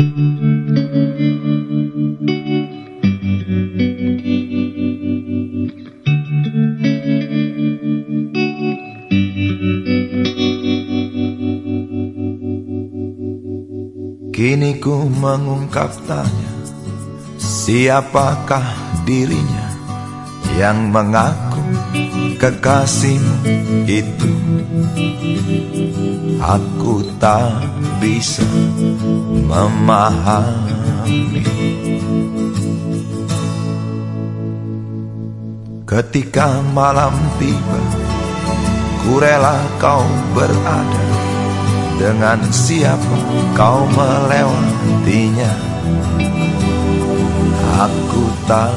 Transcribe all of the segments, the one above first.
Kini ku mengungkap tanya Siapakah dirinya Yang mengaku kekasihmu itu. Aku tak bisa memahami. Ketika malam tiba Ku rela kau berada. Dengan siapa kau melewatinya? Aku tak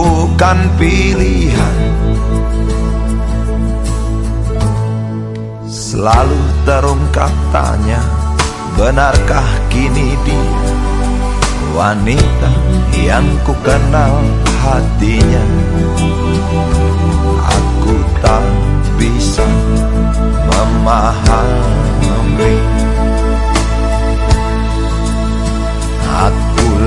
bukan pilihan. Selalu terungkap tanya Benarkah kini dia Wanita yang ku kenal hatinya? Aku tak bisa memahami. Aku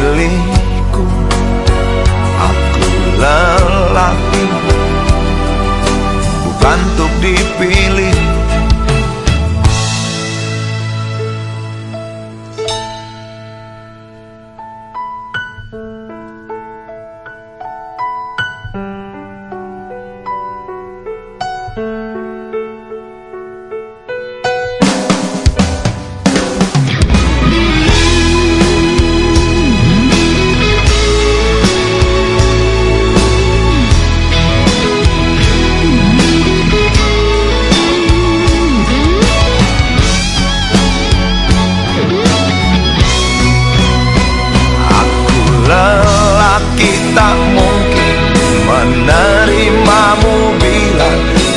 memilihku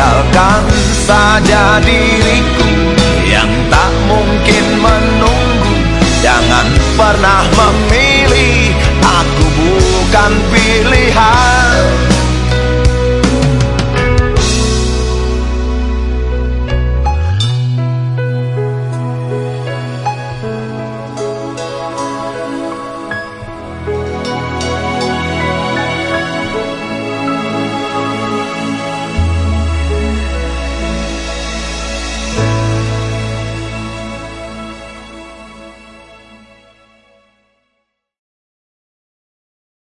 tinggalkan saja diriku yang tak mungkin menunggu. Jangan pernah memilih,